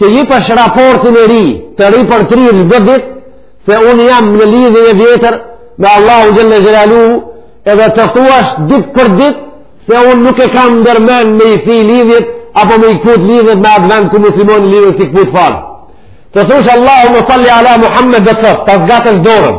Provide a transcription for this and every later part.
Të jipësh raportin e ri, të ripërtrirë çdo dit, se unë jam në lidhjen e vjetër me Allahun Xhelle Xhelaluhu, edhe të thuash dit për dit, se unë nuk e kam ndërmen me i thy lidhjet, apo me i kput lidhjet me atë vend ku muslimoni lidhjet s'i kput fare. Të thush Allahumme salli ala Muhammed do të thot, ta zgatësh dorën,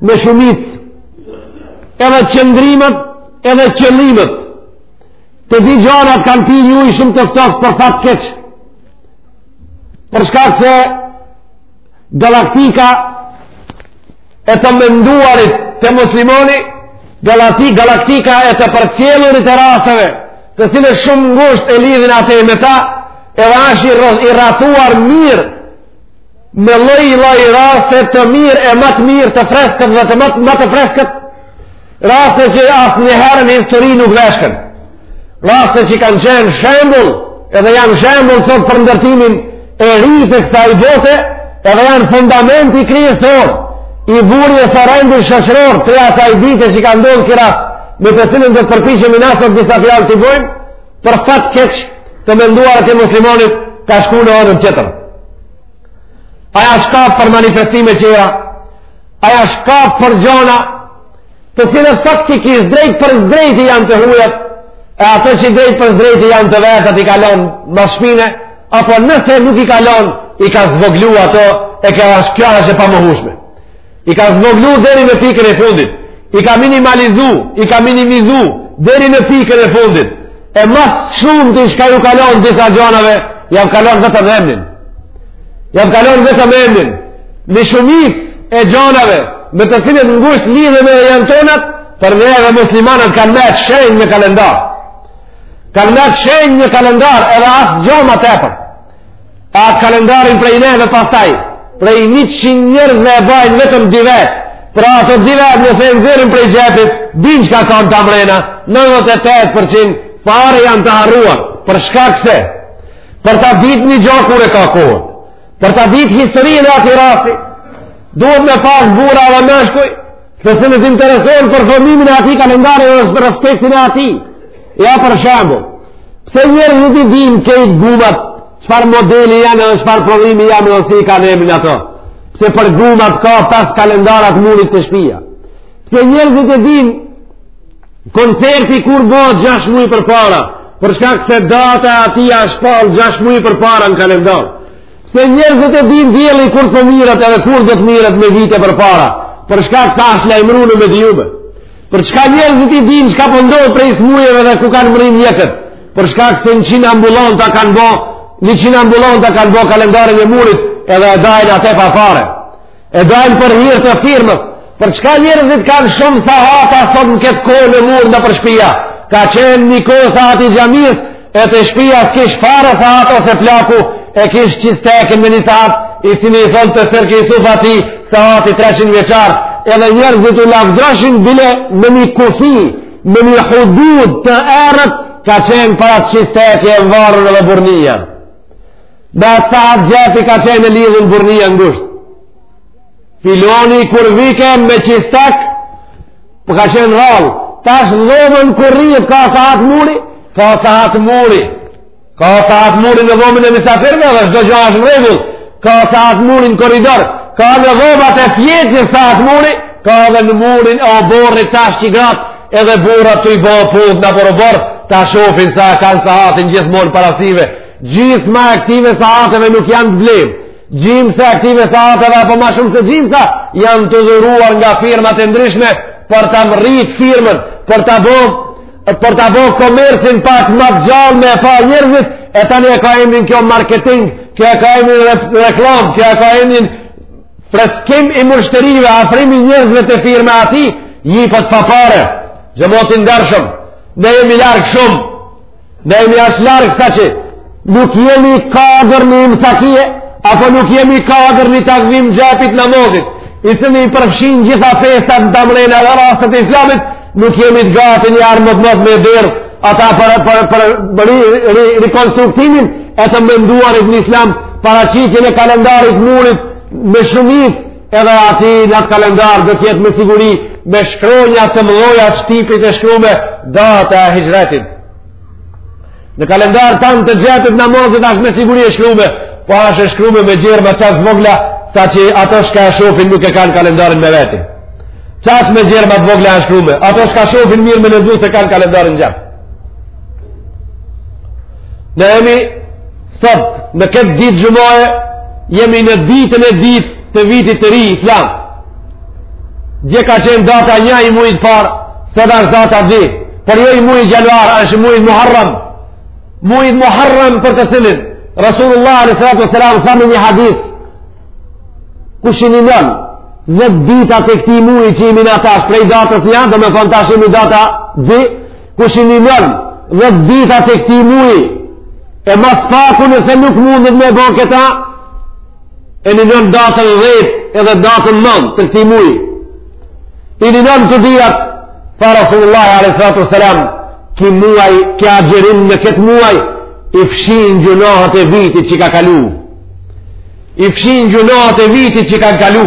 me shumicë edhe qëndrimet edhe qëllimet të dy gjonat kanë pi një uj shumë të ftoft për fat keq për shkak se galaktika e të menduarit te muslimoni galaktika e të përcjellurit e rasteve të cilat shumë ngusht e lidhin atë e me ta edhe asht i rrethuar mirë me lloj-lloj raste të mirë e ma të mirë të freskët dhe ma të, ma të freskët raste që asnjëherë në histori nuk vyshken raste që kanë qenë shembull edhe janë shembull sot për ndërtimin e ri të kësaj bote edhe janë fundamenti kryesor i bërjes së rendit shoqëror prej asaj dite që ka ndodh kira me të cilën do të përpiqemi na sot disa fjalë t'i bojmë për fat keq të menduarit e muslimonit ka shku në anën tjetër. Aj ashk ka për manifestime tjera, aj ashk ka për gjona, të cilat faktikisht drejtpërsëdrejti janë të hujat, e ato që drejtpërsëdrejti janë të vetat i kalon mas shpine, apo nëse nuk i kalon, i ka zvoglu ato, e kjo asht, kjo është e pamohushme. I ka zvoglu deri në pikën e fundit. I ka minimalizu, i ka minimizu deri në pikën e fundit. E ma së shumti çka ju ka lon disa gjonave, jau ka lon vetëm emnin. Jau ka lon vetëm emnin. Një shumicë e gjonave, me të cilat ngusht lidhemi e janë tonat, për neve muslimanët kanë met shenjë në kalendar. Kanë met shenjë në kalendar edhe asgjo ma tepër. Atë kalendarin prej neve pastaj, prej 100 njerëzve e bajnë vetëm dy vetë, pra ato dy vetë nëse e nxjerrin prej xhepit, din çka ka në ta mrena, 98% fare janë të harruar, për shkak se, për ta ditë një gjo kur e ka kohën, për ta ditë historinë e atij rasti, duhet me pas burra dhe meshkuj, të cilët interesohen për formimin e atij kalendari e respektin e atij. Ja për shembull, pse njerëzit i din kejt gumat, çfarë modeli janë dhe çfarë prodhimi janë dhe si i kanë emnin ato, pse për gumat ka pas kalendarat murit te shpia. Pse njerëzit e din koncerti kur bëhet gjasht muj përpara, për shkak se data e atij a shpallë gjasht muj përpara në kalendar. Se njerëzit e dinë dielli kur po mirret edhe kur do të mirret me vite përpara, për shkak se është lajmru në mediume, për çka njerëzit i dinë çka po ndodh prej smujeve dhe ku kanë mrri mjekët, për shkak se njëqind ambulanta kanë bo, njëqind ambulanta kanë bo kalendarin e murit edhe e dajnë atë pa pare. E dajnë për hir të firmës, për çka njerëzit kanë shumë sahata sot në këtë kohë në mur nëpër shpia, ka qenë një kohë sahati i xhamisë, e te shpia s'kish fare sahat ose plaku, e kish qistekun me një sahat, i cili i thonë të Serkisufit, sahati 300-vjeçar, edhe njerëzit u lavdroshin bile në një kufi, në një hudud të errët, ka qenë pra te qisteku e varun edhe burrnia. Në atë saat xhepi ka qenë e lidhun burrnia ngusht. Filani kur vike me qistek, po ka qenë rrallë. Tash n'dhomën ku rrihet ka saat muri, ka saat muri. Ka saat muri në dhomën e misafirve dhe çdo gjo është n'rregull. Ka saat muri në korridor, ka në dhomat e fjetjes saat muri, ka dhe në murin e oborrit tash që gratë, edhe burrat tuj bo punë n'oborr, ta shofin sa kanë saatin gjithmonë para syve, Gjimsa e këtyre saateve nuk janë të bleme. Gjimsa e këtyre saateve, apo ma shumë se gjimsa, janë të dhuruara nga firmat e ndryshme për ta rritë firmën, për ta bo, për ta bo komercin pak ma të gjallë me e pa njerëzit, e tani e ka emrin kjo marketing, kjo e ka emrin reklamë, kjo e ka emrin freskim i myshterive, afrim i njerëzve te firma e tij, jipet pa pare, xhemat i ndershëm, ne jemi larg shumë, Ne jemi aq larg saqë nuk jemi kadër një imsakije, apo nuk jemi kadër një takvim xhepit namazit, i cili përfshin gjitha festat në ta mrena dhe rastet e islamit, nuk jemi të gati një armë më me nxjerrë, ata për, për, për, për ri, ri, rekonstruktimin e të menduarit në islam, paraqitjen e kalendarit murit me shumicë, Edhe aty në atë kalendar do të jetë me siguri me shkronja të mdhaja të shtypit e shkrume data e hixhretit. Në kalendarët tanë të xhepit namazit ashtë me siguri e shkrume, po ashtë e shkrume me gjerma qaq të vogla, saqë ato shka e shofin nuk e kanë kalendarin me veti. Qaq me gjerma të vogla e shkrume, ato shka shofin mirë me lexu s'e kanë kalendarin n'xhep. Ne jemi, Sot, në këtë ditë xhumaje, jemi në ditën e dytë të vitit të ri islam. Dje ka qenë data një i mujit parë, sot është data dy, por jo i mujit januar, është i mujit muharrem. Mujit muharrem për të cilin Resulullahi a.s. tha në një hadith, kush i ninon dhetë ditat e këtij mujit që jemi na tash, prej datës një, domethanë tash jemi data dy, Kush i ninon dhet dita të këtij muji, e ma s'paku nëse nuk mundet me bo këta, e ninon datën dhejt edhe datën nën të këtij muji. I ninon të dyjat, tha Rasulullah a.s. ky muaj, ky agjërim në këtë muaj, i fshin gjunahat e vitit që ka kalu. I fshin gjunahat e vitit që ka kalu.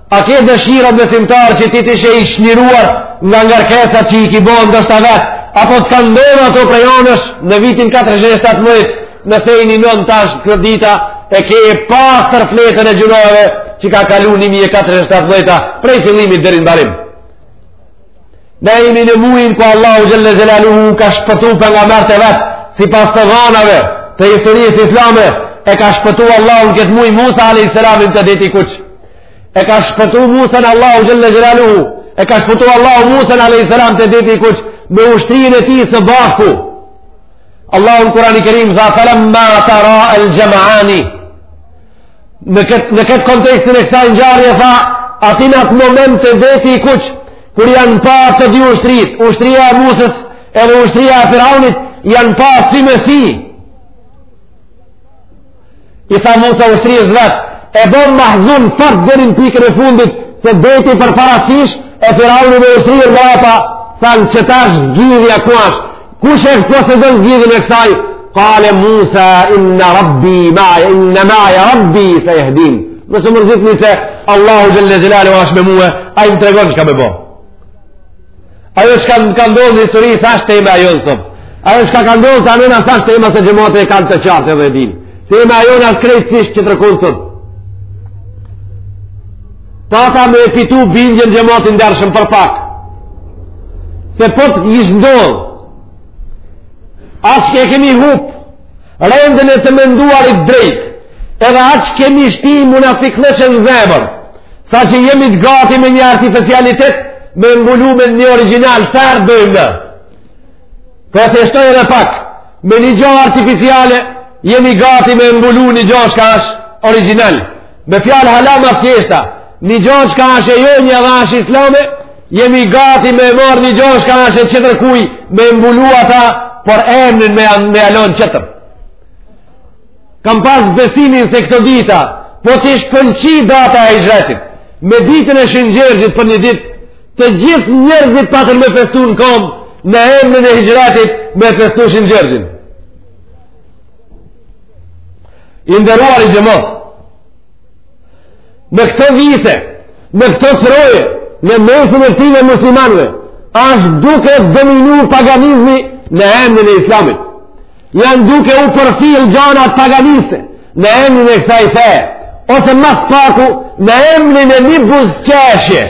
A ke dëshirë besimtar që ti të ishe i shliruar nga ngarkesat që i ki bo ndoshta vet, apo të kanë ndodh ato prej anësh në vitin 417 nëse i ninon tash këto dita e ke të pastër fletën e gjunaheve që ka kalu 1417 prej fillimit deri n'mbarim ne jemi në mujin ku Allahu Xhelle Xhelaluhu ka shpëtu pejgamberët e vet sipas të dhanave të historisë islame e ka shpëtu Allahu në këtë muj Musa a.s. te deti i kuq e ka shpëtu Musën Allahu Xhelle Xhelaluhu e ka shpëtu Allahu Musën a.s. te deti i kuq me ushtrinë e tij së bashku Allahu në Kurani Kerim tha felemma tera el xhem'ani në këtë kët kontekstin e kësaj ngjarje tha aty n'atë moment te deti i kuq kur janë pa të dy ushtritë ushtria e Musës edhe ushtria e Firaunit janë pa sy me sy I tha Musa ushtrisë vet, u bon mahzun fort deri në pikën e fundit se deti përpara sysh e Firauni me ushtri mbrapa, thanë që tash zgjidhja ku është. Kush e posedon zgjidhjen e kësaj? Kale Musa inna rabbi ma inna maija rabbi sejehdin. Mos u mërzitni se Allahu xhelle xhelaluhu është me mua, ai më tregon çka me bo. Ajo çka ka ndodh në histori, s'asht tema e jonë sot. Ajo çka ka ndodh të anëna, s'asht tema se xhemati e kanë të qartë edhe din. Tema e jonë asht krejtësisht qetërkun sot. Pata me e fitu bindjen xhemat i ndershëm për pak. Se po t'ish ndodh. Aq e kemi hup. Rendin e të menduarit drejt, edhe aq kemi shti munafikllëqe në zemër, saqë jemi të gati me një artificialitet, me mbulu me një origjinal, çfarë dojmë ne. Po e thjeshtoj edhe pak, me një gjo artificiale, jemi gati me mbulu një gjo çka është origjinal. Me fjalë hala ma të thjeshta, një gjo çka asht e jonja dhe asht islame, jemi gati me marrë një gjo çka asht e qetërkuj, me mbulu ata, por emnin me, me ja lon qetër. Kam pas besimin se këto dita, po t'ish pëlqy data e hixhretit, me ditën e Shëngjergjit për një ditë, të gjithë njerëzit patën me festu në kom, në emnin e hixhretit me festu Shëngjergjin. i nderuari xhemat në këto vise në këto troje në mesin e ktyne muslimanve asht duke dominu paganizmi në emnin e islamit janë duke u përfil gjanat paganiste në emnin e kësaj feje ose ma s'paku në emnin e një buzqeshje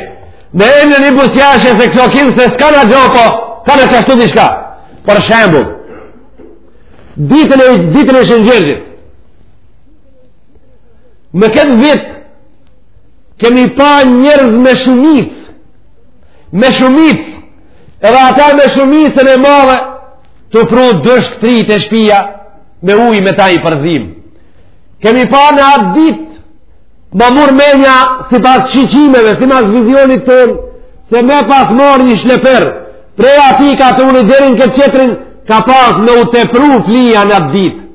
në emnin e një buzqeshje se kso kinse s'ka najgjo po ka në qashtu diçka për shembul ditën e ditën e Shëngjergjit në këtë vit kemi pa njerëz me shumicë me shumicë edhe ata me shumicën e madhe tu pru dushk te ri te shpia me uj me ta i përzim kemi pa në atë ditë Ma merr menja sipas shiqimeve, sipas vizionit tonë, se me pas marrë një shleper, prej atij katuni deri n'këtë tjetrin, ka pas me u tepru flija në atë ditë.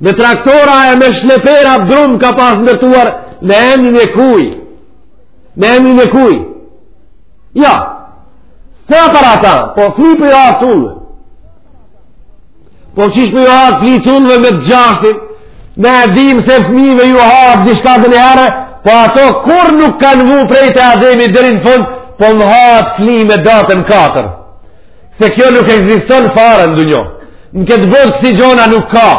Me traktora e me shlepera brum ka pas ndërtuar në emnin e kujt. Në emnin e kujt. Ja, se për ata, po fli po hajshin. Po qysh me ju hangër fli t'ullve me të gjashtin, me e dim se fmive ju hahet dishka te niherë, po ato kurrë nuk kanë vu prej te Ademi deri n'fund, po më hahet fli me datën 4. Se kjo nuk ekziston fare në dunjo. Në këtë botë ksi gjona nuk ka.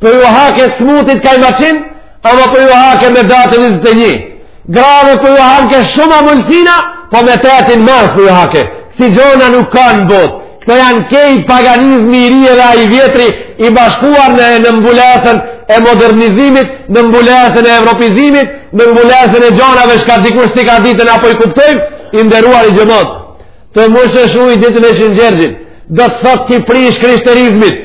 Po ju hake smutit kajmaçin, ama po ju hake me datën 21. Grave po ju hake shumë amëlsina, po me tetin mars po ju hake. Ksi gjona nuk ka në botë. Këto janë krejt paganizmi i ri edhe ai i vjetri i bashkuar në, në mbulesën e modernizimit, në mbulesën e evropizimit, në mbulesën e gjonave shka dikur s'i ka ditë. A po i kuptojmë, i nderuari xhemat. T'u mshel, shuj ditën e Shën Gjergjit, do të thot t'i prish krishterizmit,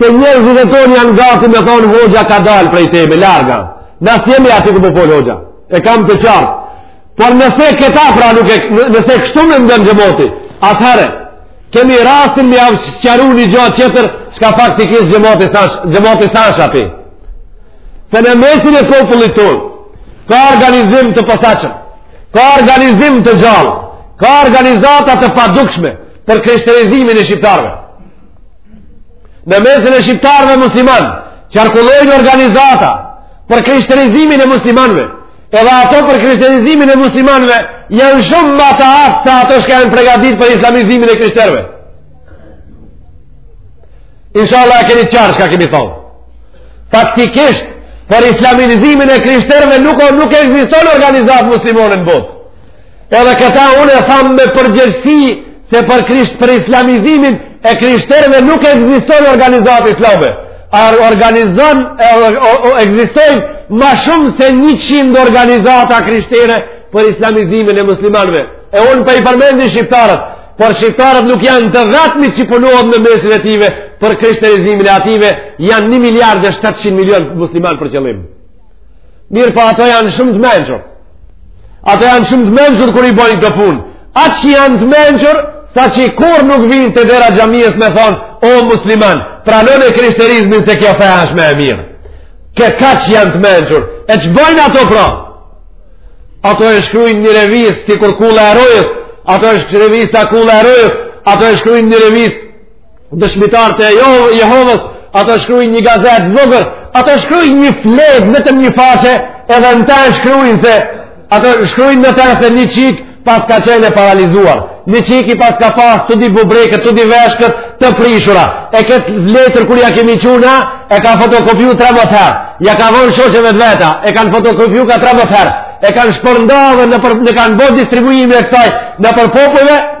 Se njerëzit tonë janë gati me thonë hoxha ka dalë prej teme, larga. Na s'jemi aty ku po fol hoxha. E kam të qartë. Por nëse këta pra nuk e... Nëse kështu mendon xhemati, atëherë, kemi rastin me jav sqaru një gja tjetër, çka faktikisht xhemati s'asht, xhemati s'asht aty. Se në mesin e popullit tonë, ka organizim të posaçëm, ka organizim të gjallë, ka organizata të padukshme për krishterizimin e shqiptarëve. Në mesin e shqiptarëve musliman, qarkullojnë organizata për krishterizimin e muslimanve, edhe ato për krishterizimin e muslimanve janë shumë ma t'afta se ato shka janë pregatit për islamizimin e krishterve. Inshallah e keni qartë shka kemi thonë. Faktikisht, për islamizimin e krishterve nuk, nuk ekziston organizatë muslimone në botë. Edhe këta unë e tham me përgjegjësi se për, krisht, për islamizimin e krishterëve nuk ekziston organizatë islame. A organizon e ekzistojnë ma shumë se 100 organizata krishtere për islamizimin e muslimanëve. E unë po i përmendin shqiptarët, por shqiptarët nuk janë të vetmit që punohet në mesin e tijve për krishterizimin e atijve, janë 1 miliard e 700 milion musliman për qëllim. Mirëpo, ato janë shumë të mençur. Ato janë shumë të mençur kur i bojnë këto punë. Aq janë të mençur, saqë kurrë nuk vinë te dera xhamisë me thonë, o musliman, pranone krishterizmin se kjo feja është ma e mirë. Ke kaq janë të mençur. E ç'bojnë ato pra? Ato e shkrujnë një revistë sikur Kulla e Rojës. Ato e, revista Kulla e Rojës. Ato e shkrujnë një revistë Dëshmitarët e Jehovës, ato shkruajnë një gazetë vogël, ato shkruajnë një fletë vetëm një faqe, edhe në ta shkruajnë se ato shkruajnë në ta se një çikë paska qenë e paralizuar. Një çikë i paska pas të di bubrekët, të di veshkët të prishura. E këtë letër kur ja kemi çu na, e ka fotokopju 13 herë. Ja ka dhonë shoqeve të veta, e kanë fotokopju ka 13 herë. E kanë shpërndarë nëpër, e kanë bërë distribuimin e kësaj nëpër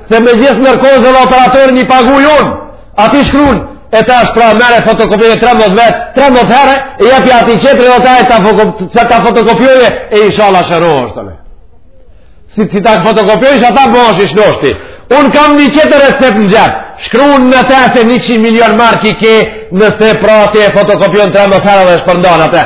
Se me gjithë narkozë dhe operatorin i paguj unë, ati shkruun, e tash pra merre fotokopjoje 13 vetë, 13 herë, e jepi atij qetri dhe ta e ta, foko, ta fotokopjoje, e ishalla shërohesh të le. Si ti ta fotokopjojsh ata, bëhesh i shnosh ti. Unë kam një qetër recept në xhep, shkruun në te se 100 milion marka i ke, nëse pra ti e fotokopjon 13 herë dhe e shpërndan atë.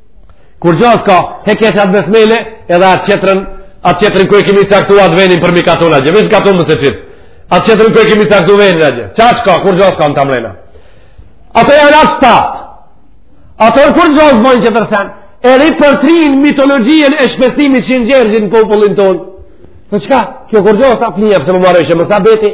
Kurgjo s'ka, he kesh atë besmele, edhe atë qetërën, atë qetërën ku e kemi caktu atë venin për mi katun atje, vesh katun mëse qitë. Atë qetërën ku e kemi caktu venin atje. Qa që ka, kurgjo s'ka në ta mrena. Ato janë atë staftë. Ato kurgjo s'bojnë qetër sen, edhe e përtrinë mitologjinë e festimit Shën Gjergjit në popullin tonë. Në qka, kjo kurgjo s'ka flinja, pëse më marrëshë, më sa beti,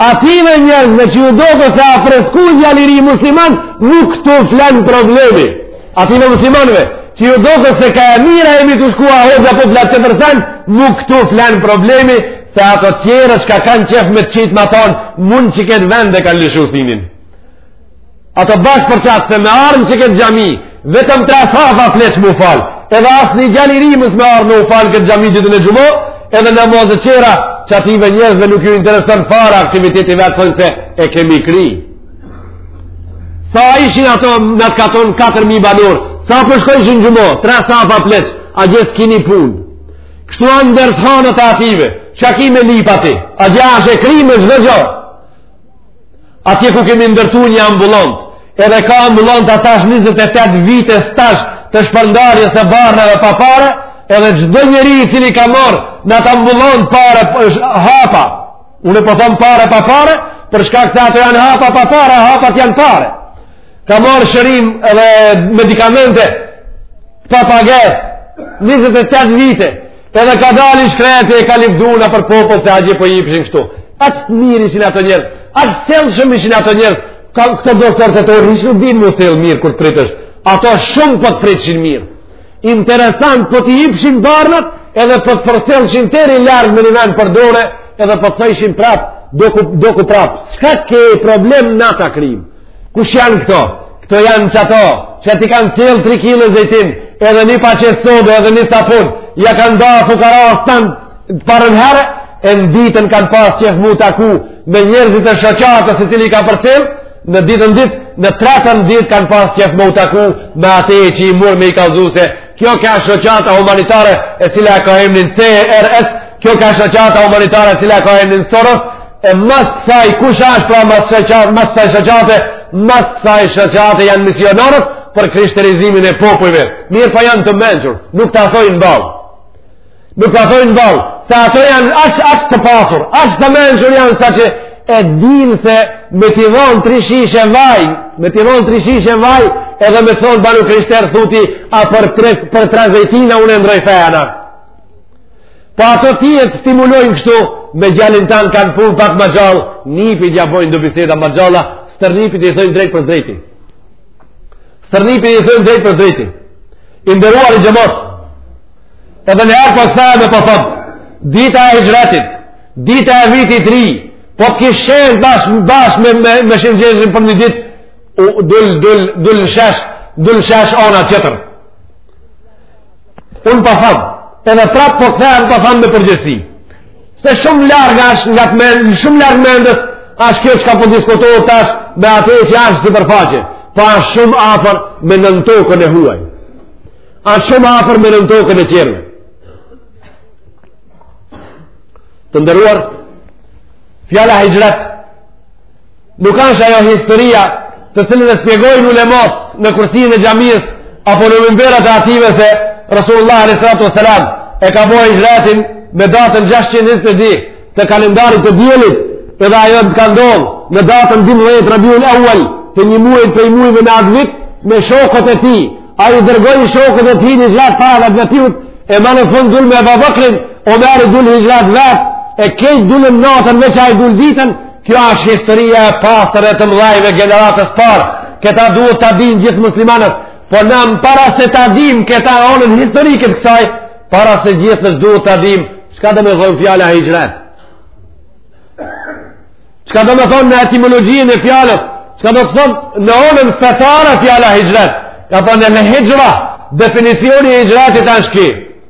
Atijve njerëzve që ju duket se afreskuzja liri musliman nuk këtu flen problemi. Atijve muslimanve që ju duket se ka e mira e mi të shkua hoxha po flet qetër sen nuk këtu flen problemi se ato tjerat çka kanë qef me të qitë ma thonë mund që këtë vend dhe kanë lëshu sinin. Ato bashkë për qatë se me ardhë që këtë xhami, vetëm tre safa pleq mu falë, edhe asnjë gjalë i ri mos me ardhë me u falë këtë xhami ditën e xhuma, edhe namaze qera, që atijve njerëzve nuk ju intereson fara aktiviteti vetë, thojnë se e kemi kri. Sa ishin ato në atë katun 4.000 banorë, sa po shkojshin xhuma, tre safa pleq, a gjithë kini punë. Kështu anë ndërës hanët atijve, që a ki me lipati, a gjithë ashe kri me zhvëgjohë, Atje ku kemi ndërtu një ambulantë, edhe ka ambulanta tash 28 vite tash të shpërndarjes së barnave pa pare, edhe çdo njeri i cili ka marrë në atë ambulantë pare hapa, unë po thom pare pa pare, për shkak se ato janë hapa pa pare, hapat janë pare. Ka marrë shërim edhe medikamente, pa pagesë, 28 vite, Edhe ka dalë i shkreti e ka livdu nëpër popull se atje po i jipshin kështu. Aq të mirë ishin ato njerëz, aq të sjellshëm ishin ato njerëz, ka këto doktorët tonë, hiç nuk dinë mu sjellë mirë kur të pritësh, ato shumë po të pritshin mirë. Interesant, po t'i jipshin barnat, edhe po të përcjellshin deri larg me një venë për dore, edhe po të thojshin prapë, duku, duku prapë. Çka ke problem në ata krim? Kush janë këto? Këto janë qato, që t'i kanë sjellë tri kile zejtin, edhe një paqetë sodë, edhe një sapun, ja kanë da fukaras tanë të parën herë, e në dytën kanë pasë qef mu taku, me njerëzit e shoqatës e cila i ka përcjellë, në dytën ditë, në tretën ditë kanë pasë qef mu taku, me ate që i murr me i kallzu se kjo ka shoqata humanitare, e cila ka emnin CRS, kjo ka shoqata humanitare, e cila ka emnin Soros, E mas kësaj, kush ashtë pra mas kësaj shoqate, mas kësaj shoqate janë misionarët për krishterizimin e popujve. Mirëpo janë të mençur, nuk ta thojnë ballë. Nuk ta thojnë ballë, se ato janë aq aq të pasur, aq të mençur janë saqë e dinë se me t'i dhonë tri shishe vaj, me t'i dhonë tri shishe vaj, edhe me thonë banu krishterë thu ti, a për, tre, për tre zejtina unë e ndrroj fejën a. Po ato të të stimulojnë kështu, me djalin tand kanë punë pak ma gjallë, nipit ja bojnë do biseda ma gjalla, stërnipit i thojnë drejtpërdrejti. Stërnipit i thojnë drejtpërdrejti. I nderuari xhemat, edhe në arë pas thajë me po thom, dita e hixhretit, dita e vitit ri, po takohen bashkë bash me, me, me Shën Gjergjin për një ditë, dul, dul, dul në shesh, dul në shesh ana tjetër. Unë po thom, edhe prapë po them, po thom me përgjegjësi. Se shumë larg ashtë nga të mendë, shumë larg mendes, ashtë kjo çka po diskutohet tash, me atë që ashtë sipërfaqe, po ashtë shumë afër me nëntokën e huaj. Ashtë shumë afër me nëntokën e tjerëve. Të nderuar, fjala hixhret, Nuk është ajo historia të cilën e shpjegojnë ulematë në kursin e xhamisë apo në mimberet e hatibëve se Rasulullah a.s. e ka bo hixhretin me datën 622 të kalendarit të diellit edhe ajo ka ndodhë në datën 12 rebiul evel të një muaji, atij muaji në atë vit me shokët e tij, ai i dërgon shokët e tij në hixhret para dhe vetë dul ma në fund dul me Ebu Bekrin, Omeri dul në hixhret vetë e krejt dulën natën veç ai dul ditën Kjo është historia e pastër e të mëdhajve generatës parë. Këta duhet ta dinë gjithë muslimanët. Po na para se ta dimë këta onën historike të kësaj, para së gjithash duhet ta dimë, çka domethonë fjala hixhret? Çka domethonë në etimologjinë e fjalës? Çka domethonë në onën fetare fjala hixhret? Ka thonë edhe hixhra, definicioni i hixhretit është ky.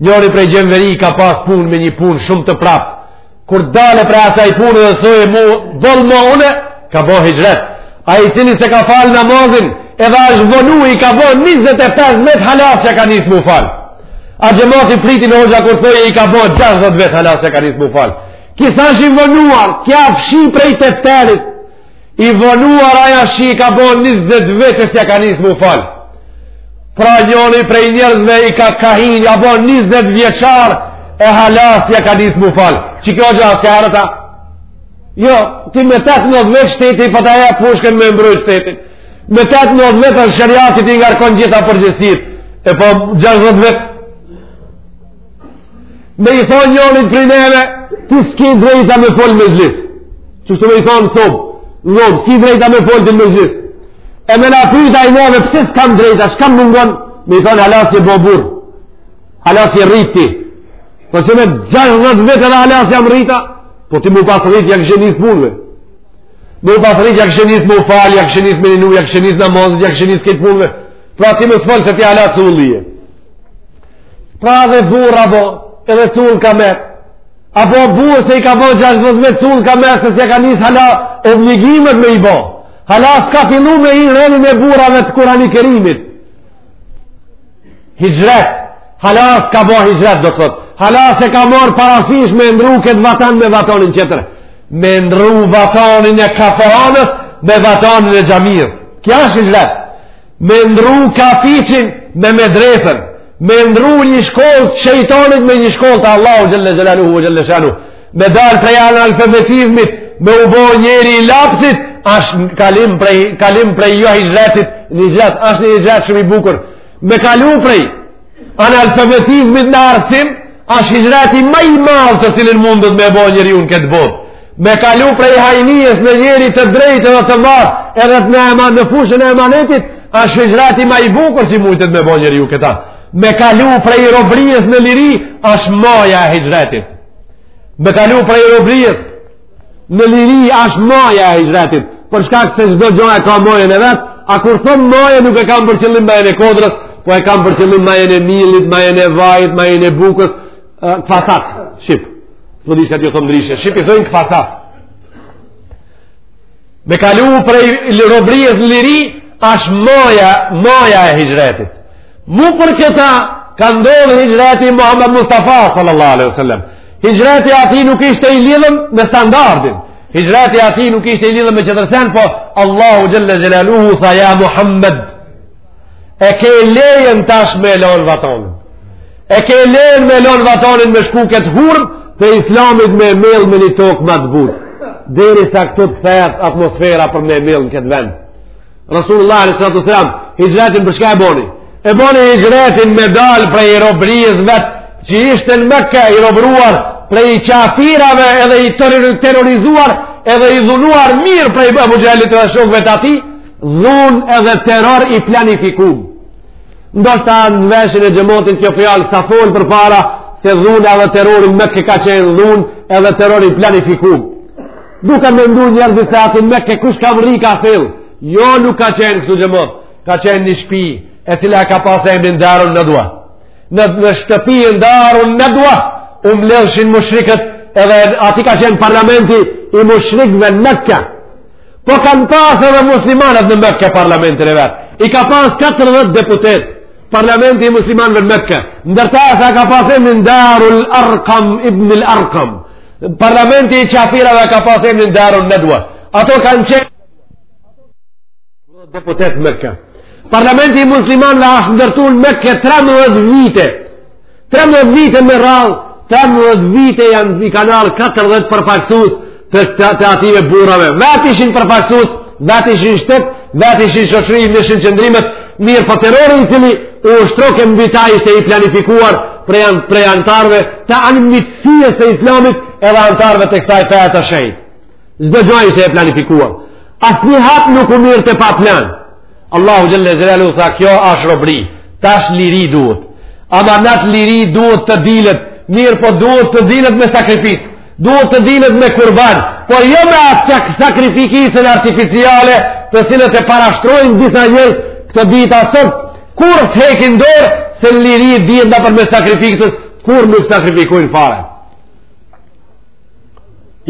Njëri prej djemve ri ka pas punë me një punë shumë të prapë. Kur dale prej asaj pune dhe thojmë, boll më une, ka bo hixhret. Ai i cili s'e ka falë namazin, edhe është vonu i ka bo 25 vjet hala s'ja ka nisë m'u falë. A xhemati priti me hoxha kur thoi i ka bo 60 vjet hala s'ja ka nisë m'u falë. Ky s'asht i vonuar, ky a fshi prej tefterit, I vonuar a ai çi ka bo 20 vjet e s'ja ka nis m'u falë. Pra njoni prej njerëzve i ka kahin, ja bo 20 vjeçar e hala s'ja ka nis m'u falë. Që kjo gjë asë ka herë ta? Jo, ti me 18 vjet shteti, pa po ta jep pushkën me e mbrojt shtetin. Me 18 vjet sheriati t'i ngarkon gjitha përgjegjësitë. E po 60 vjet me i thonë njënit prej neve, ti s'ki drejtë me folë n'mexhlis. Qështu me i thonë sobë, në s'ki drejtë me folë te mexhlis. E me la pyt ai neve, pse s'kam drejtë, çka m'mungon, me i thonë hala s'je bo burrë, hala s'je rrit. Po që me 60 vjet edhe hala s'jam rrit a, po ti m'u pas rrit ja kishe nis punve. M'u pas rrit ja kishe nis m'u fal, ja kishe nis me njinu, ja kishe nis namazit, ja kishe nis këtyne punve. Pra ti me s'falë se ti hala s'je ullije. pra edhe burrë a bo edhe cull ka met a bo burrë se i ka bo 60 vjet cull ka met se s'e ka nis hala obligimet me i bo hala s'ka fillu me hi n'renin e burrave të Kurani Kerimit hixhret hala s'ka bo hixhret do të thotë hala s'e ka morr parasysh me ndru këtë vatan me vatanin tjetër me ndru vatanin e kafehanës me vatanin e xhamisë kjo është hixhret Me ndru kafiqin me medresën, me ndru një shkollë të shejtanit me një shkollë të Allahu xhelle xhelaluhu xhelle shanuhu, me dalë prej analfabetizmit, me u bo njeri i lapsit, ashtë kalim prej, kalim prej jo hixhretit, në hixhret, ashtë një hixhret shumë i bukur, me kalu prej, analfabetizmit në arsim, është hixhreti më i madh të cilin mundet me bo njeriu në këtë botë. Me kalu prej hajnijës në njeri të drejtë dhe të varë, edhe të në, eman, në fushën e emanetit, është hixhreti më i bukur që mundet me bo njeriu këta. Me kalu prej robrijës në liri, është maja e hixhretit. Me kalu prej robrijës, Në liri është maja e hixhretit, për shkak se çdo gjë e ka majën e vet, a kur thom maja nuk e kam për qëllim majën e kodrës, po e kam për qëllim majën e millit, majën e vajit, majën e bukës, kvasac, shqip. S'po di çka t'i thom ndryshe, shqip i thojn kvasac. Me kalu prej robrijës në liri, është maja, maja e hixhretit. Mu për këta ka ndodhë hixhreti i Muhammed Mustafa sallallahu alaihi wasallam. Hixhreti i atij nuk ishte i lidhëm me standardin. Hixhreti i atij nuk ishte i lidhëm me tjetër sen, po Allahu xhel-le xhelaluhu tha ja Muhammed. E ke lejen tash me lon vatonin. E ke lejen me e lon vatonin me shku këtë hurmë të islamit me e mell në një tokë ma të butë. Derisa këtu të kthehet atmosfera për me e mell në këtë vend. Rasulullah alaihi salatu wasalam, hixhretin për çka e boni? E boni hixhretin me dal prej robërisë s'vet, që ishte në Mekë i robëruar prej qafirave edhe i terrorizuar, edhe i dhunuar mirë prej Abu Xhehlit edhe shokëve të atij, dhunë edhe terror i planifikuar. Ndoshta në veshin e xhematit kjo fjalë s'a fol përpara se dhuna dhe terrori në Mekë ka qenë dhunë edhe terror i planifikum. Duke mendu njerëzit se aty n'Mekë kush ka mrri ka fillu. Jo nuk ka qenë kështu xhemat, ka qenë një shpi e cila ka pas emnin Darun Nedwa. Në, në shtëpinë Darun Nedwa, u mledhshin mushrikët edhe aty ka qenë parlamenti i mushrikëve në Mekë. Po kanë pas edhe muslimanët në Mekë parlamentin e vet. I ka pas 40 deputetë parlamenti i muslimanëve në Mekë. Ndërtesa ka pas emnin Darul Arkam, ibnul Arkam. Parlamenti i qafirave ka pas emrin Darun Nedwa. Ato kanë qenë deputetë n'Mekë. Parlamenti i muslimanëve është ndërtuar n'Mekë 13 vite. 13 vite me radhë, 13 vite janë në kanal 40 përfaqësues të të atyve burrave. Vetë ishin përfaqësues, vetë ishin shtet Vetë ishin shoqëri, i merrshin qëndrimet, mirëpo terrori i cili u ushtroke mbi ta ishte i planifikuar prej, prej anëtarëve të anmiqësisë së islamit edhe anëtarëve të kësaj feje të shenjtë. Çdo gjo ishte e planifikuar. Asnjë hap nuk u mirrte pa plan. Allahu xhel-le xhelaluhu tha kjo asht robri, tash liri duhet. Ama n'atë liri duhet të dilet, mirëpo duhet të dilet me sakrificë. Duhet të dilet me kurban, por jo me atë sakrificën artificiale të cilën e parashtrojnë disa njerëz këto dita sot, kur s'hekin dorë, se në liri dilet nëpërmes sakrificës, kur nuk sakrifikojnë fare.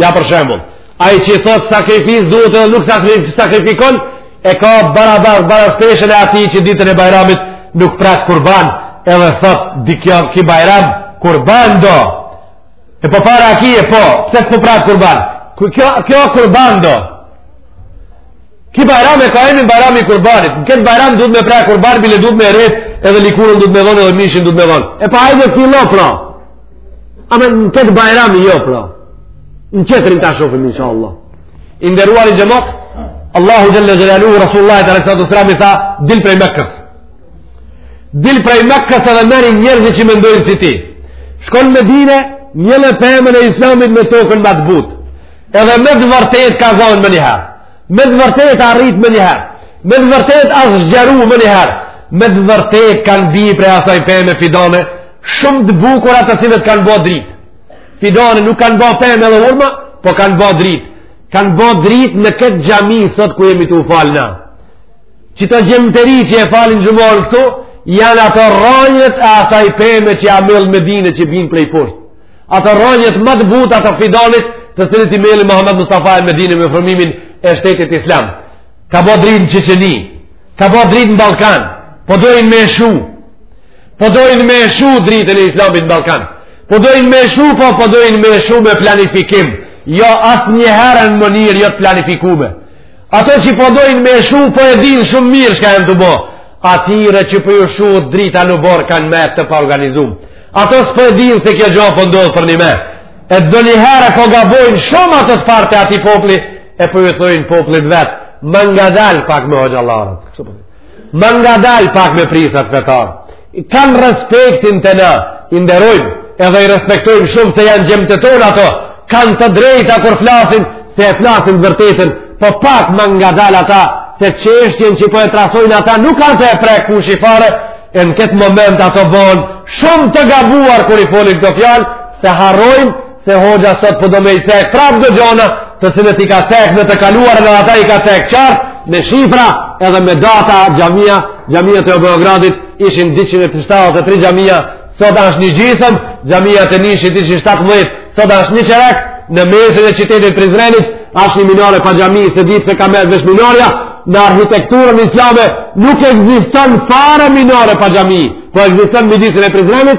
Ja për shembull, ai që i thotë sakrificë duhet edhe nuk sakrifikon, e ka barabar, baraspeshën e atij që ditën e bajramit nuk pret kurban, edhe thotë dikujt ky bajram, kurban do, E po para a ki, e po, pse s'po pret kurban? Kjo, kjo kurban do. Ky bajram e ka emnin bajram i kurbanit. Në këtë bajram duhet me pre kurban, bile duhet me rrit, edhe lëkurën duhet me dhonë, edhe mishin duhet me dhonë. E pa hajde fillo, pra. Ama në këtë bajram jo, pra. Në tjetrin ta shofim, insha Allah. I nderuari xhemat, Allahu Xhelle Xhelaluhu, Resulullahit alejhi salatu selam i tha, dil prej Mekës. Dil prej Mekkës edhe merri njerëzit që mendojnë si ti. Shko në Medinë, mjelle pemën e Islamit në tokën ma të butë. Edhe me të vërtetë ka zanë menjëherë. Me të vërtetë a rrit menjëherë. Me të vërtetë asht zgjeru menjëherë. Me të vërtetë kanë bi prej asaj peme fidane shumë të bukura të cilët kanë bo dritë. Fidane nuk kanë bo pemë edhe hurma, po kanë bo dritë kanë bo dritë në këtë xhami sot ku jemi tu u falë na. Qito djem të ri që e falin xhumanë këtu, janë ato rranjët e asaj peme që a mjellë n'Medine që binë prej poshtë. Ato rranjët ma të butë ato fidanet të cilët i mjelli Muhamed Mustafaja n'Medine me formimin e shtetit islam. Ka bo dritë në Çeçeni, ka bo dritë në Ballkan, po dojnë me shu, po dojnë me shu dritën e islamit në Ballkan, po dojnë me shu, po po dojnë me shu me planifikim, jo asnjëherë në mënyrë jo të planifikume. Ato që po dojnë me shu, po e dinë shumë mirë çka janë tu bo. Atire që po ju shuhet drita n'oborr kanë met të paorganizum. Ato s'po e dinë se kjo gjo po ndodhë përnime. E ndonjëherë po gabojnë shumë ato të parët e atij populli, e po ju thojnë popullit vetë. Ma ngadalë pak me hoxhallarët. Po. Ma ngadalë pak me prijësat fetarë. kanë respektin te na, i nderojmë, edhe i respektojmë shumë se janë djemtë tonë ato, kanë të drejta kur flasin, se e flasin t'vërtetën, po pak ma ngadalë ata, se çështjen që po e trajtojnë ata, nuk a tu e prek kushi fare, e në këtë moment ato bonë, shumë të gabuar kur i folin këto fjalë, se harrojnë, se hoxha sot për po do me i cek prap do gjona të cilët i ka cek në të kaluarën dhe ata i ka cek qartë me shifra edhe me data xhamia xhamiat e Beogradit ishin 273 xhamia sot është një gjysmë xhamiat e Nishit ishin 17 sot është një çerek në mesin e qytetit Prizrenit është një minore pa xhami s'e di pse ka met veç minorja në arhitekturën islame nuk ekziston fare minore pa xhami po ekziston midisin e Prizrenit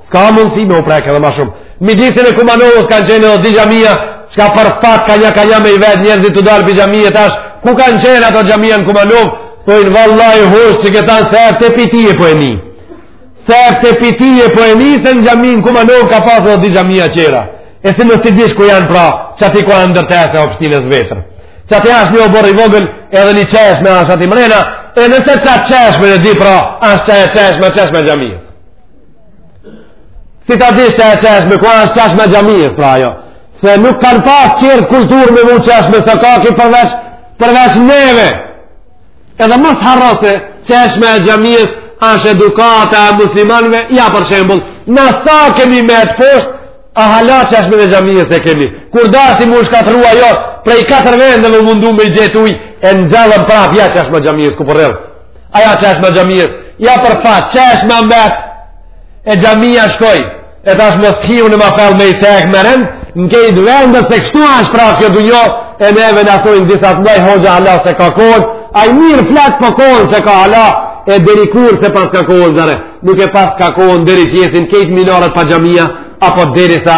S'ka mundësi me u prek edhe ma shumë. Midisin e Kumanovës kanë qenë edhe dy xhamia, çka për fat ka një ka një me i vetë njerëzit të dalë prej xhamisë tash, ku kanë qenë ato xhamia në Kumanovë, thojnë vallahi hoxhë qëkëtanë sefte pi teje po e ni. Sefte pi teje po e ni, se xhamia në Kumanovë ka pasë edhe dy xhamia tjera. E si nuk s'i dish ku janë pra, qaty ku janë ndërtesa e opshtinës vjetër. Qaty ashtë një oborr i vogël edhe një çeshme ashtë aty mrena, e nëse qat çeshmen e di pra, ashtë qajo çeshme, çeshmja e xhamisë. Si ta dish që çeshme ku është çeshma e xhamies, pra ajo. Se nuk kanë pas tjerët kulturë me vu çeshme sokaki përveç, përveç neve. Edhe mos harro se çeshma e xhamies është edukata e muslimanve, ja për shembull, ne sa kemi mbet poshtë, a hala çeshmen e xhamies e kemi. Kur dashti me u shkatërru ajo, prej katër vendeve u mundu me i gjet ujë, e ngjallën prap, ja çeshma e xhamies ku po rrjedh. A ja çeshma e xhamies, ja për fat, çeshma mbet, e xhamia shkoi, e tash mos t'hy unë ma fell me i cek me rend, në kejt vendet se kështu është pra kjo dunja, e neve na thojnë disat me i hoxha hala s'e ka kohën, ai mirë flet po kohën s'e ka hala, e deri kur s'e paska kohën zare, nuk e paska kohën deri t'jesin kejt minaret pa xhamia, apo derisa,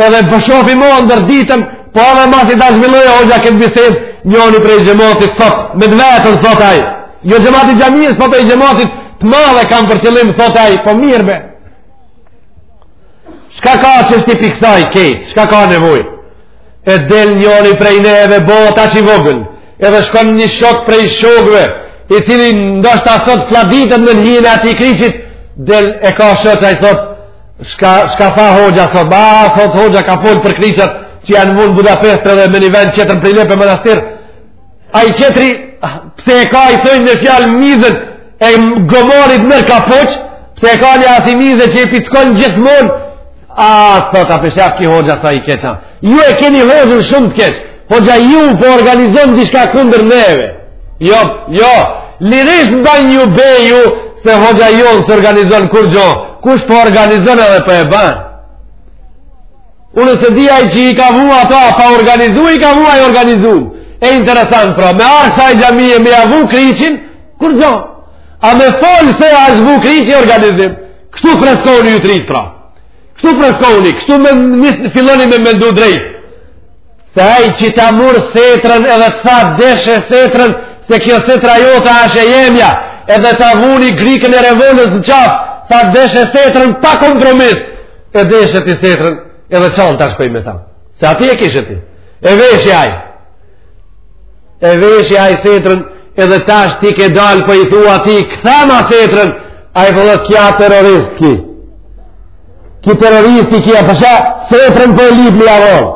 Edhe për shofi mo ndër ditëm, po edhe masi ta zhvilloj hoxha këtë bisedë, njoni prej xhematit thot, me vetën thot ai. Jo xhematit xhamies, po prej xhematit të madh e kam për qëllim, thot ai, po mirë be. Shka ka që është i piksaj kejt, shka ka nevojë? E del njoni prej neve, bota aq e vogël, edhe shkon një shok prej shokëve, i cili ndoshta sot fladitet nën hijen e atij kriqit, del e ka shok që ai thotë, Shka, shka tha hoxha thot, ba, thot hoxha ka folë për kriqat që janë vu n'Budapest edhe me një vend tjetër, Prilep e Manastir. Ai tjetri, ah, pse e ka i thojnë në fjalë mizën e gomarit nër kapuç, pse e ka një asi mize që e pickon gjithmonë, a, thot a pe sheh ki hoxha sa i keq a. Ju e keni hoxhën shumë të keq. Hoxha ju po organizon diçka kundër neve. Jo, jo. Lirisht bani ju be ju se hoxha juj s'organizon kurgjo. Kush po organizon edhe po e ban. Unë s'e di, ai që i ka vu ato, a pa organizu i ka vu a i organizu. E interesant, pra, me ardh skaj xhamie me e vu kriqin, kurgjo. A me folë se asht vu kriqi, organizim. Kështu freskoni ju trutë, pra. Kështu freskoni, kështu me nisë filloni me mendu drejt. Se ai që ta mur setrën edhe të tha deshe setrën, se kjo setra jota asht e jemja, edhe ta vuni grikën e revoles në qafë, tha deshe setrën pa kompromis, e deshe ti setrën edhe çanta shkoi me ta. Se aty e kishe ti, e veshi ai. e veshi ai setrën edhe tash ti ke dal po i thu ati kthema setrën ai po thot kja terrorist ki ki terroristi ki e përshë setrën po e lip një avon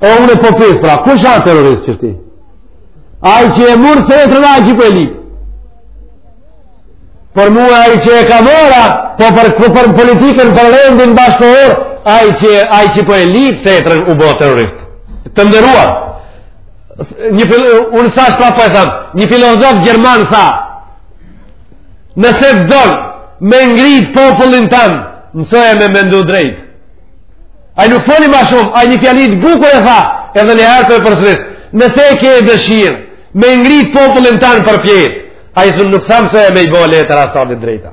e unë e po pys pra kush a terrorist qiti ai që e mur setrën, ai që po e lip, për mu ai që e ka marrë, po për, për, për politikën për rendin bashkëkohor ai që, që po e lip setrën u bo terrorist të nderuar Një filo, unë tash pra po e tham, një filozof gjerman tha, nëse don me ngrit popullin tan, msoje me mendu drejt. Ai nuk foli ma shumë, ai një fjali t' bukur e tha, edhe një herë po e përsëris, nëse e ke dëshirë, me ngrit popullin tan përpjetë, ai thotë nuk tha msoje me i bo letrat t'drejta.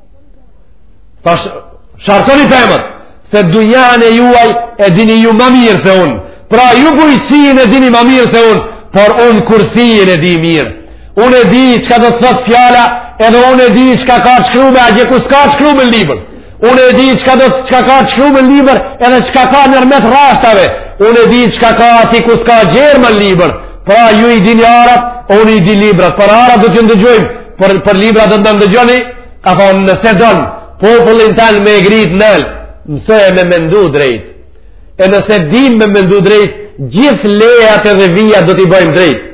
Pra shartoni pemët, se dunjanë e juaj e dini ju ma mirë se unë. Pra ju bujqësinë e dini ma mirë se unë, por unë kursin e di mirë. Unë e di çka do të thotë fjala, edhe unë e di çka ka t'shkrume, edhe ku s'ka t'shkrume n'libër. Unë e di çka, çka ka t'shkrume n'libër, edhe çka ka nërmjet rreshtave. Unë e di çka ka aty ku s'ka germa n'libër. Pra ju i dini arat, unë i di librat. Për arat do t'ju ndëgjojmë, për, për libra do t'na ndëgjoni, ka thanë nëse don, popullin tan me e ngrit nalt, msoje me mendu drejt. E nëse din me mendu drejt, gjithë lejat e dhe vijat do t'i bëjnë drejt.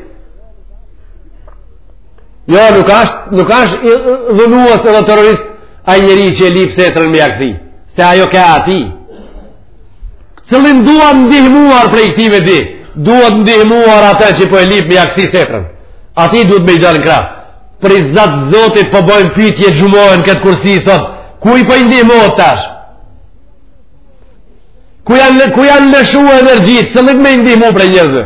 Jo, nuk ashtë, nuk ashtë dhunuas edhe terrorist, ai njeri që e lyp setrën me ia kthy, se ajo ke e atij. Cillin duhet ndihmuar prej këtyve dy, duhet ndihmuar atë që po e lyp me ia kthy setrën. Atij duhet me i dalë në krah. Prej zat Zotit po bojmë pytje xhumanë n'këtë kursi sot, kujt po i ndihmohet tash? Ku janë, ku janë lëshu energjitë, cillin me i ndihmu prej njerëzve?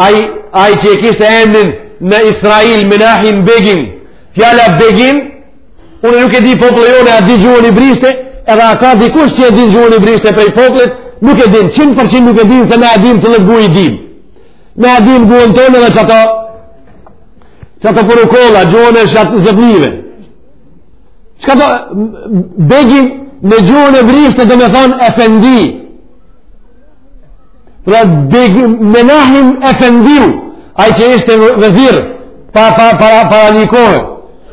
Ai ai që e kishte emrin në Izrael Menahim Begin, fjala Begin, unë nuk e di populli jonë a e di gjuhën ebrishte, edhe a ka dikush që e di gjuhën ebrishte prej popullit, nuk e din 100% nuk e din se na e dim, tetë gjuhë i dim. Na e dim gjuhën tonë edhe qato qato protokolla gjuhën e zotnive. Çka do Begin në gjuhën ebrishte domethanë efendi, Pra Menahim efendiu, ai që ishte vezir, pa, pa, pa, para një kohe,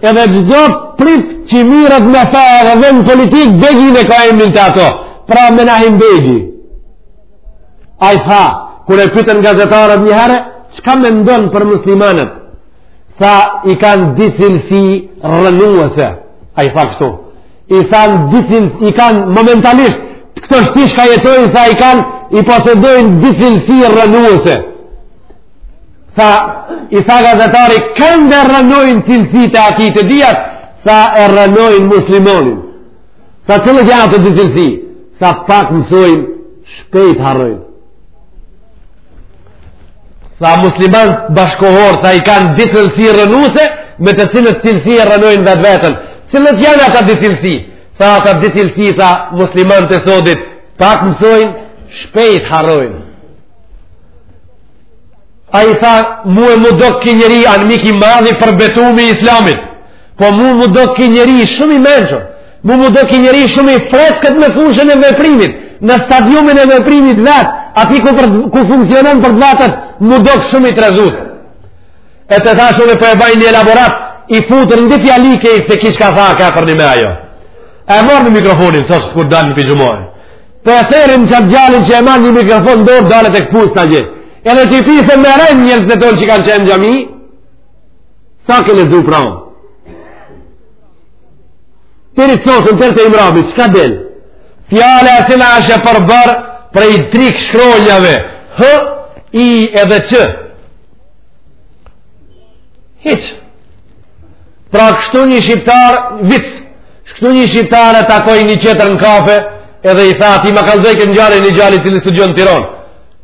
edhe çdo prift që mirret me fe edhe vend politik, begin e ka emnin te ata, pra Menahim begi. Ai tha, kur e pytën gazetarët një herë, çka mendon për muslimanët? Tha, i kanë dy cilësi rrënuese. Ai tha kështu, i kanë dy cil i kan momentalisht këta, qysh ka jetojnë tha i kanë i posedojnë dy cilësi rrënuese tha i tha gazetari kand e rrënojnë cilësitë e atij të dyjat tha e rrënojnë muslimanin tha cilat janë ato dy cilësi tha pak mësojnë shpejt harrojnë Tha muslimant bashkëkohor, tha i kanë dy cilësi rrënuse, me të cilat cilësi e rrënojnë vetveten. Cilat janë ato dy cilësi? Tha ato dy cilësi, tha muslimant e sodit, pak mësojnë, shpejt harrojnë. Ai tha, mue m'u dok njeri, anmik i madh i përbetum i islamit, po mue m'u dok njeri, shumë i mençur, Mu m'u dok njeri shumë i freskët në fushën e veprimit, në stadiumin e veprimit vetë, aty ku, për, ku funksionon për dvatët, m'u dok shumë i trezut. E të thashë, unë po e baj një elaborat, i futër në dipja like i se kishka tha ka për një me ajo. E morën mikrofonin, së është kur dalë në pijumore. Për po e therin qat djalin që e merr një mikrofon në dorë, dalët e këpus të gjithë. Edhe që i pysin merren njerëzit tonë që kanë qenë n'xhami, sa këllë e dhu pravonë. Tiri cosën tërë të imrabi, çka del? Fjala e cila është e përbame prej tri shkronjave. H, I edhe Ç. Hiç. Pra kështu një shqiptar, vic, kështu një shqiptar e takoi një tjetër në kafe, edhe i tha atij, ma kallzojke një djal, një djal i cili studion n'Tiron.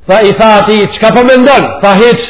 Tha i tha atij, çka po mendon? Po tha hiç.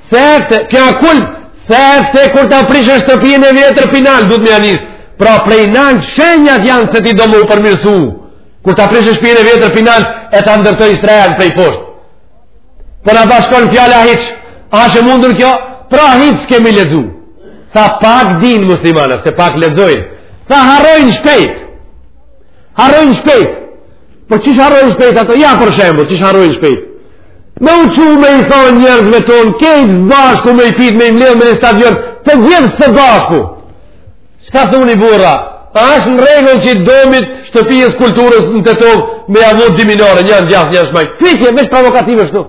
Sefte, kjo kulm, sefte kur ta prishësh shtëpinë e vjetër final, duhet me ia nisë. Pra prej nalt shenjat janë se ti do me u përmirësu. Kur ta prishësh shpinë e vjetër final, e ta ndërtojsh t'renë prej poshtë. Po na bashkon fjala hiç, a asht e mundur kjo, pra hiç kemi lexu. Tha pak din muslimanët, se pak lexojnë. Tha harrojnë shpejt. Harrojnë shpejt. Po qysh harrojnë shpejt ata? Ja për shembull, qysh harrojnë shpejt. Me u çu me i thanë njerëzve tonë, krejt bashkë me i pyt me i mledhë në një stadion, të gjithë së bashku. Çka thoni burra? A është në rregull që i domit shtëpisë kulturës në të tokë me ia vu dy minare, një në t'djathtë, një në t'majtë. Pytje, veç provokative shtu.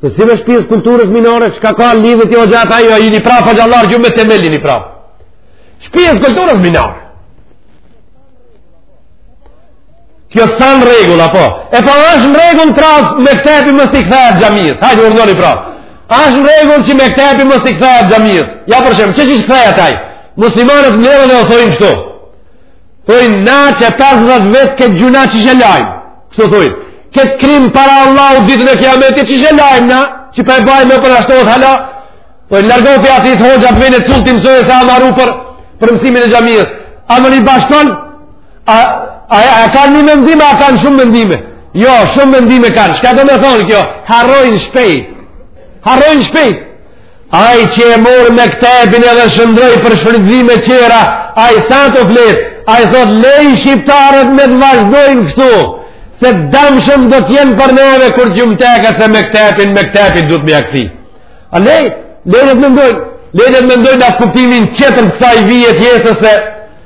Se si me shtëpisë kulturës minare, shka ka lidhje, jo gjat ajo, a i një prapë, a gjallarë, gjumë me temelli një prapë. Shtëpisë kulturës minare. Kjo s'asht n'rregull apo? E po është në rregull pra mektepi mos t'i kthehet xhamisë. Hajde urdhnoni pra. A është në rregull që mektepi mos t'i kthehet xhamisë? Ja për shembull, qysh që kthehet ai? Muslimanët mbledhen dhe thonë kështu. Thonë na që 50 vjet kët gjynah qysh e lajm. Kështu thonë. Kët krim para Allahut ditën e kiametit qysh e lajm na, që po e bajmë për ashtu hala. Po largon ti atë hoxha të vjen e çultim se sa marru për për mësimin e xhamisë. A më i bashkon A, a, a kanë një mendim, a kanë shumë mendime? Jo, shumë mendime kanë. Çka do me thanë kjo? Harrojnë shpejt. Harrojnë shpejt. Ai që e mori mektepin edhe shndërroi për shfrytëzime tjera, ai kështu flet, ai thotë lej shqiptarët me të vazhdojnë kështu, se damshëm do t'jenë për neve kur t'ju teket se mektepin, mektepin duhet me ia kthy. A lej, le të mendojnë, lej të mendojnë në kuptimin tjetër të kësaj vije të jetës se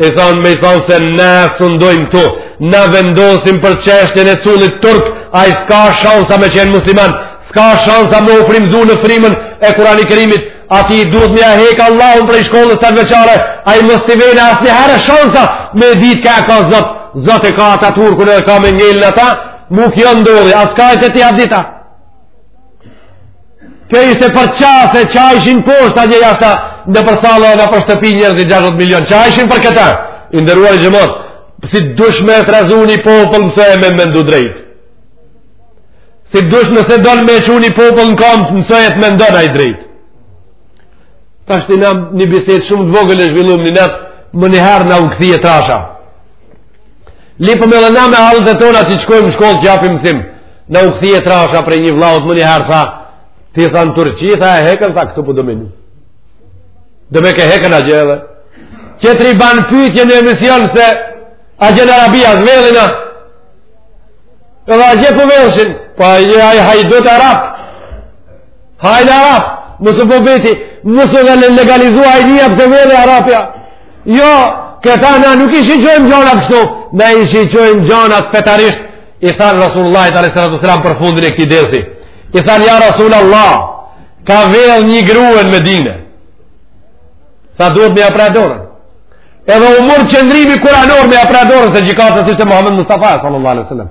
I thanë, me i thanë se ne sundojmë këtu, ne vendosim për çështjen e çullit turk, ai s'ka shansa me qenë musliman, s'ka shansa me u frymëzu në frymën e Kurani Kerimit, atij duhet me ia hek Allahun prej shkollës të veqare, ai mos t'i vene asnjëherë shansa me ditë kë e ka zot, zot e ka Ataturkun edhe ka me ngel në ta, nuk janë ndodhe, as ka e këti atë dita. Kjo ishte për ça, se ça ishin poshtë andej jashta nëpër salla e nëpër shtëpi njerëz 60 milion. Ça ishin për këta? I nderuari xhemat, si dush me e trazu një popull mësoje me mendu drejt. Si dush nëse don me e çu një popull në kambë mësoje të mendon ai drejt. Tashti na një bisedë shumë të vogële zhvillum një nëtë, më njëherë në u këthi e trasha. Lypëm edhe na me hallet e tona që shkojmë në shkollë që japim mësim. Na u kthy e trasha prej një vllaut menjëherë tha, ti tha në Turqi, tha e hekën, tha këtu po do me vnu. Demek e hekën atje. Edhe tjetri ban pyetje në emision se atje në Arabi a vjedhin a. Edhe atje po vjedhshin, pa po atje ai hajdut arab. Hajn arab, mos po beti, mos u legalizua hajnia pse vjedh Arabia. Jo, këta na nuk i shiqojmë gjanat kështu, na i shiqojmë gjanat fetarisht, i thanë Rasulullahit alejhi salatu ve selam për fundin e këtij dersi. I thanë, ja Rasulullah, ka vjedh një grue në Medine. Tha duhet me ia pre dorën. Edhe u morr qëndrimi kuranor me ia pre dorën, se gjykatës ishte Muhammed Mustafa, sallallahu alejhi ve selem.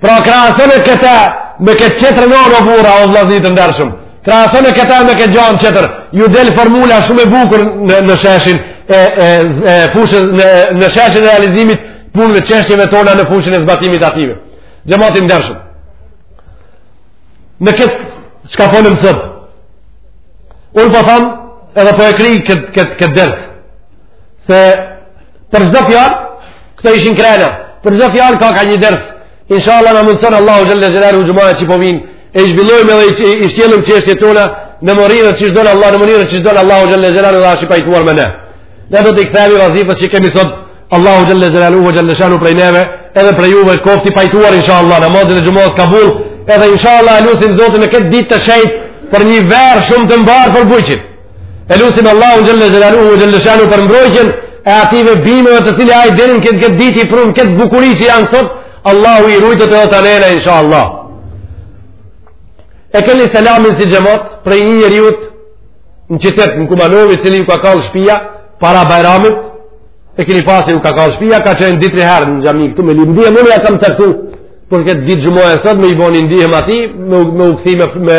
Pra krahasone këtë me këtë tjetrën anë, o burra, o vllazni të ndershëm. Krahasone këtë me këtë gjanë tjetër, ju del formula shumë e bukur në, në sheshin e, e, e fushës, në, në sheshin e realizimit punëve, çështjeve tona në fushën e zbatimit atyre. Xhemat i ndershëm. Në këtë, çka folëm sot? Unë po tham, edhe po e kryj këtë kët, kët ders, se Për çdo fjalë, këto ishin krena. Për çdo fjalë ka ka një ders. Inshallah na mundson Allahu xhalla xhelalu, xhumatë që po vijnë i zhvillojmë edhe i shtjellim çështjet tona në mënyrë që don Allahu, në mënyrë që don Allahu xhalla xhelalu dhe është i pajtuar me ne. Ne do të kthehemi vazhdimisht që kemi sot Allahu xhalla xhelalu ve xhalla shanu prej neve, edhe prej juve qoftë i pajtuar inshallah namazin e xhumasë kabul, edhe inshallah lutim Zotin në këtë ditë të shenjtë për një verë shumë të mbarë për bujqit. E lusim Allahun xhelle xhelaluhu xhelle shanu për mbrojtjen e atyne bimëve të cilë ai deri në këtë ditë i prun këtë bukuri që janë sot, Allahu i rujtë ata nëna inshallah. E keni selamin si xhemat prej një njeriut në qytet në Kumanovë, i cili ju ka kallë shpia para Bajramit, e keni pasi u ka kallë shpia, ka qenë dy tri herë në xhami këtu me lindje, e ja kam caktu për këtë ditë xhumaje sot me i boni ndihmë atij, me me u kthime me